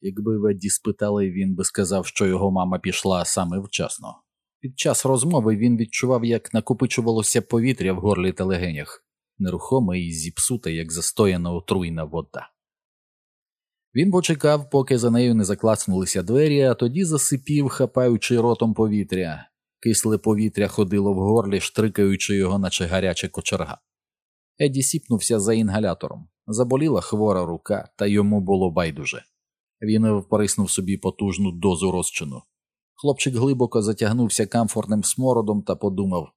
Якби Ведді спитали, він би сказав, що його мама пішла саме вчасно. Під час розмови він відчував, як накопичувалося повітря в горлі та легенях, нерухоме і зіпсуте, як застояна отруйна вода. Він почекав, поки за нею не заклацнулися двері, а тоді засипів, хапаючи ротом повітря. Кисле повітря ходило в горлі, штрикаючи його, наче гаряча кочерга. Еді сіпнувся за інгалятором. Заболіла хвора рука, та йому було байдуже. Він впориснув собі потужну дозу розчину. Хлопчик глибоко затягнувся камфорним смородом та подумав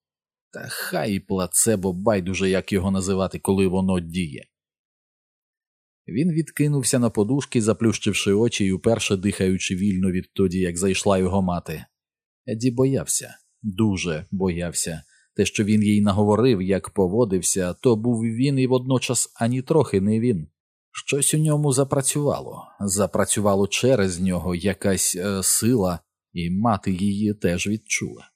та хай плацебо байдуже, як його називати, коли воно діє. Він відкинувся на подушки, заплющивши очі і уперше дихаючи вільно відтоді, як зайшла його мати. Еді боявся, дуже боявся. Те, що він їй наговорив, як поводився, то був він і водночас ані трохи не він. Щось у ньому запрацювало, запрацювало через нього якась е, сила, і мати її теж відчула.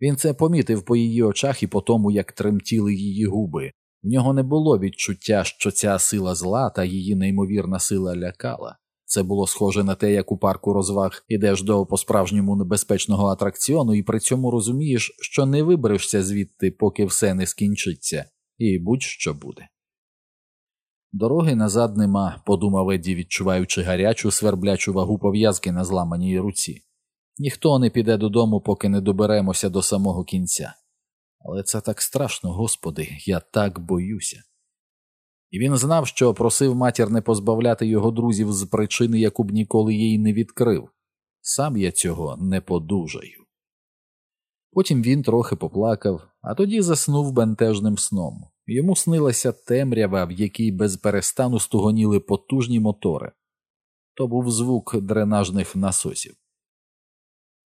Він це помітив по її очах і по тому, як тремтіли її губи. В нього не було відчуття, що ця сила зла та її неймовірна сила лякала. Це було схоже на те, як у парку розваг ідеш до по справжньому небезпечного атракціону, і при цьому розумієш, що не виберешся звідти, поки все не скінчиться, і будь-що буде. Дороги назад нема, подумав Едді, відчуваючи гарячу, сверблячу вагу пов'язки на зламаній руці. Ніхто не піде додому, поки не доберемося до самого кінця. Але це так страшно, господи, я так боюся. І він знав, що просив матір не позбавляти його друзів з причини, яку б ніколи їй не відкрив. Сам я цього не подужаю. Потім він трохи поплакав, а тоді заснув бентежним сном. Йому снилася темрява, в якій без перестану стугоніли потужні мотори. То був звук дренажних насосів.